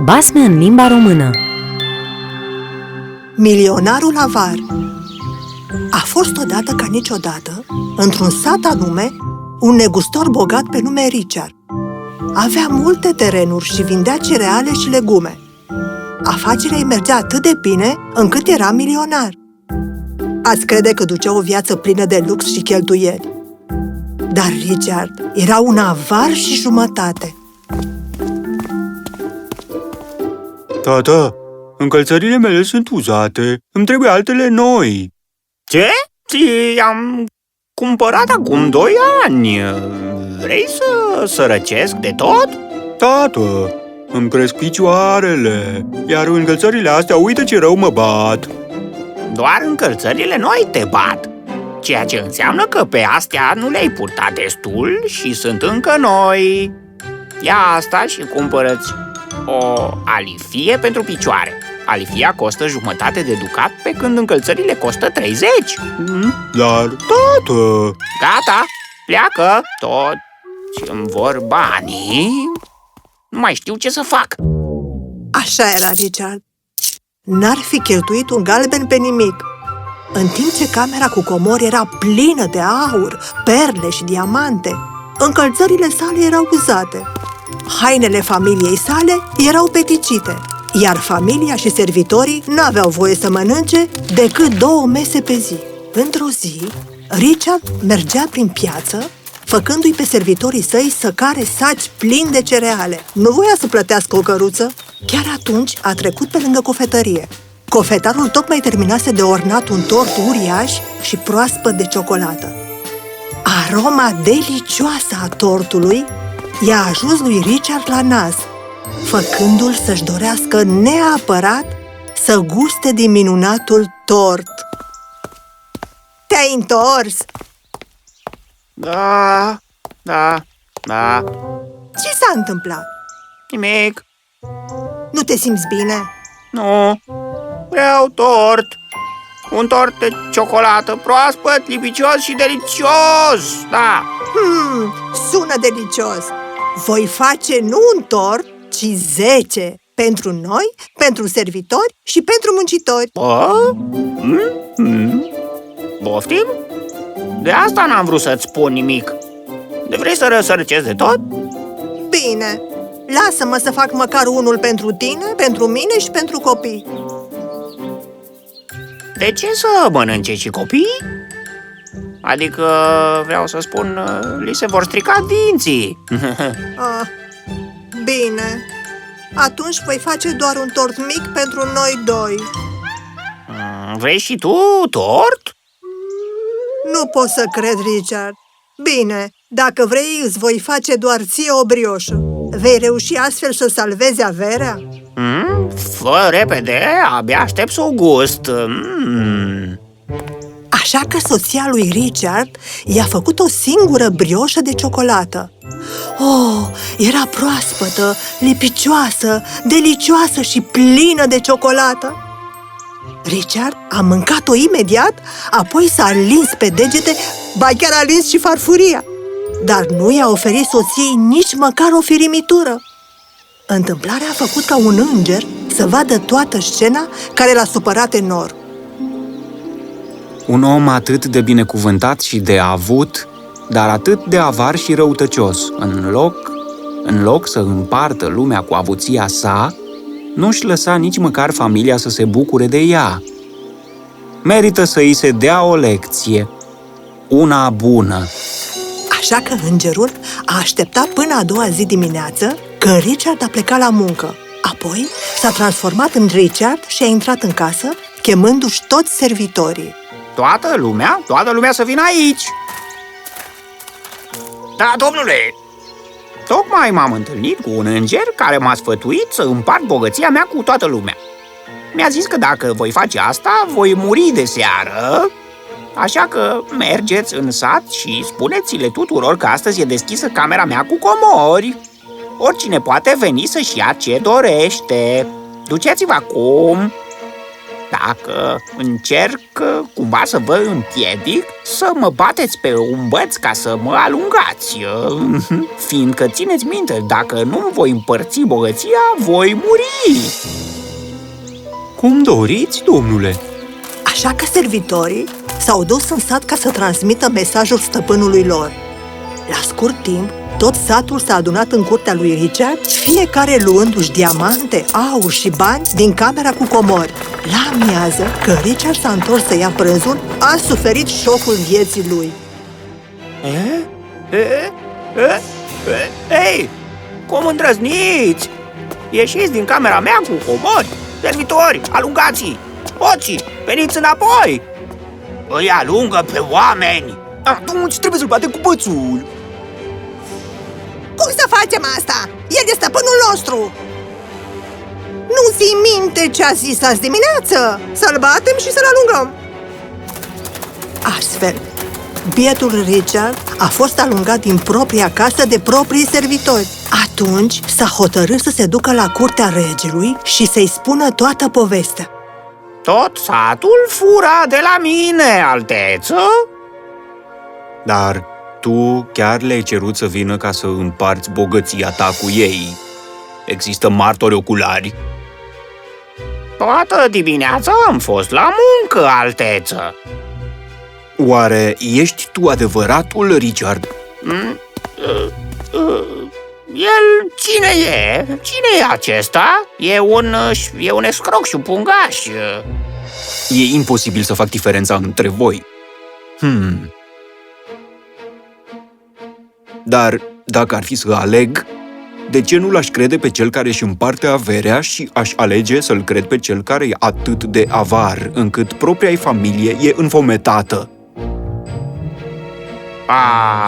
Basme în limba română Milionarul avar A fost odată ca niciodată, într-un sat anume, un negustor bogat pe nume Richard. Avea multe terenuri și vindea cereale și legume. Afacerea îi mergea atât de bine încât era milionar. Ați crede că ducea o viață plină de lux și cheltuieli. Dar Richard era un avar și jumătate. Tata, încălțările mele sunt uzate. Îmi trebuie altele noi. Ce? Ți-am cumpărat acum doi ani. Vrei să sărăcesc de tot? Tată, îmi cresc picioarele, iar încălțările astea uite ce rău mă bat. Doar încălțările noi te bat. Ceea ce înseamnă că pe astea nu le-ai purtat destul și sunt încă noi. Ia asta și cumpărăți o alifie pentru picioare. Alifia costă jumătate de ducat, pe când încălțările costă 30. Mm? Dar, tată, Gata, pleacă, tot îmi vor banii. Nu mai știu ce să fac. Așa era Richard. N-ar fi cheltuit un galben pe nimic. În timp ce camera cu comori era plină de aur, perle și diamante, încălțările sale erau uzate. Hainele familiei sale erau peticite, iar familia și servitorii n-aveau voie să mănânce decât două mese pe zi. Într-o zi, Richard mergea prin piață, făcându-i pe servitorii săi să care saci plini de cereale. Nu voia să plătească o căruță. Chiar atunci a trecut pe lângă cofetărie. Cofetarul tocmai terminase de ornat un tort uriaș și proaspăt de ciocolată. Aroma delicioasă a tortului i-a ajuns lui Richard la nas, făcându-l să-și dorească neapărat să guste din minunatul tort. Te-ai întors! Da, da, da, Ce s-a întâmplat? nimic, Nu te simți bine? nu. Vreau tort. Un tort de ciocolată proaspăt, lipicios și delicios, da. Hmm, sună delicios! Voi face nu un tort, ci zece pentru noi, pentru servitori și pentru muncitori. Bă? Mm? Mm? Boftim? De asta n-am vrut să-ți spun nimic. De vrei să răsărăcesc de tot? Bine, lasă-mă să fac măcar unul pentru tine, pentru mine și pentru copii. De ce să mănânce și copiii? Adică, vreau să spun, li se vor strica dinții. Ah, bine, atunci voi face doar un tort mic pentru noi doi. Mm, Vrei și tu tort? Nu pot să cred, Richard. Bine, dacă vrei, îți voi face doar ție o brioșă. Vei reuși astfel să salvezi averea? Mm? Fă repede, abia aștept să o gust. Mm. Așa că soția lui Richard i-a făcut o singură brioșă de ciocolată. Oh, era proaspătă, lipicioasă, delicioasă și plină de ciocolată. Richard a mâncat-o imediat, apoi s-a lins pe degete, ba chiar a lins și farfuria. Dar nu i-a oferit soției nici măcar o firimitură. Întâmplarea a făcut ca un înger să vadă toată scena care l-a supărat enorm. Un om atât de binecuvântat și de avut, dar atât de avar și răutăcios, în loc, în loc să împartă lumea cu avuția sa, nu-și lăsa nici măcar familia să se bucure de ea. Merită să îi se dea o lecție, una bună. Așa că îngerul a așteptat până a doua zi dimineață, când Richard a plecat la muncă. Apoi s-a transformat în Richard și a intrat în casă, chemându-și toți servitorii. Toată lumea, toată lumea să vină aici. Da, domnule, tocmai m-am întâlnit cu un înger care m-a sfătuit să împart bogăția mea cu toată lumea. Mi-a zis că dacă voi face asta, voi muri de seară, așa că mergeți în sat și spuneți-le tuturor că astăzi e deschisă camera mea cu comori. Oricine poate veni să-și ia ce dorește. Duceți-vă acum! Dacă încerc uh, cumva să vă împiedic să mă bateți pe un băț ca să mă alungați. uh, Fiindcă țineți minte, dacă nu voi împărți bogăția, voi muri. Cum doriți, domnule? Așa că servitorii s-au dus în sat ca să transmită mesajul stăpânului lor. La scurt timp, tot satul s-a adunat în curtea lui Richard, fiecare luându-și diamante, aur și bani din camera cu comori. La amiază, când Richard s-a întors să ia prânzul, a suferit șocul vieții lui. E? E? E? E? Ei, cum îndrăzniți? Ieșiți din camera mea cu comori, servitori, alungați Hoții, veniți înapoi! Îi alungă pe oameni! Atunci trebuie să-l batem cu bățul. Cum să facem asta? El este stăpânul nostru! Nu ți minte ce a zis azi dimineață? Să-l batem și să-l alungăm! Astfel, bietul Richard a fost alungat din propria casă de proprii servitori. Atunci s-a hotărât să se ducă la curtea regelui și să-i spună toată povestea. Tot satul fura de la mine, alteță? Dar tu chiar le-ai cerut să vină ca să împarți bogăția ta cu ei. Există martori oculari? Toată dimineața am fost la muncă, alteță Oare ești tu adevăratul, Richard? Mm, uh, uh, El cine e? Cine e acesta? E un, uh, e un escroc și un pungaș E imposibil să fac diferența între voi. Hmm. Dar dacă ar fi să aleg, de ce nu l-aș crede pe cel care își împarte averea și aș alege să-l cred pe cel care e atât de avar, încât propria familie e înfometată?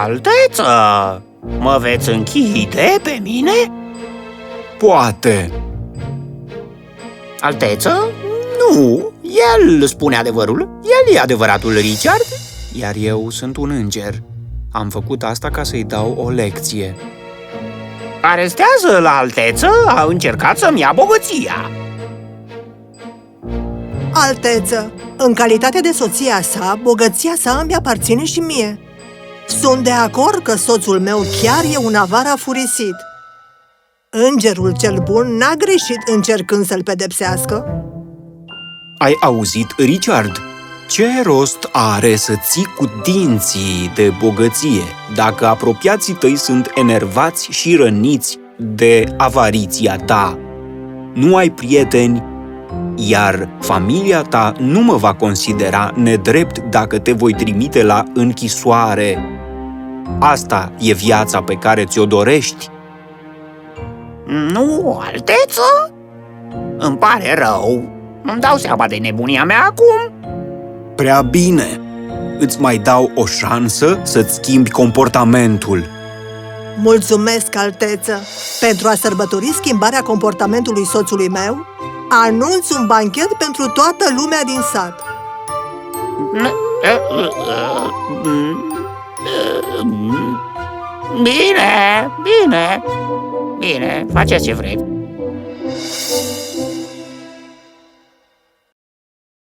Alteță, mă veți închide pe mine? Poate. Alteță? Nu, el spune adevărul El e adevăratul Richard Iar eu sunt un înger. Am făcut asta ca să-i dau o lecție. Arestează la alteță, a încercat să-mi ia bogăția Alteță, în calitate de soția sa, bogăția sa îmi aparține și mie. Sunt de acord că soțul meu chiar e un avar afurisit. Îngerul cel bun n-a greșit încercând să-l pedepsească. Ai auzit, Richard? Ce rost are să ții cu dinții de bogăție dacă apropiații tăi sunt enervați și răniți de avariția ta? Nu ai prieteni, iar familia ta nu mă va considera nedrept dacă te voi trimite la închisoare. Asta e viața pe care ți-o dorești. Nu, alteță? Îmi pare rău Îmi dau seama de nebunia mea acum Prea bine! Îți mai dau o șansă să-ți schimbi comportamentul. Mulțumesc, Alteță! Pentru a sărbători schimbarea comportamentului soțului meu, anunț un banchet pentru toată lumea din sat. Bine, bine, bine, faceți ce vreți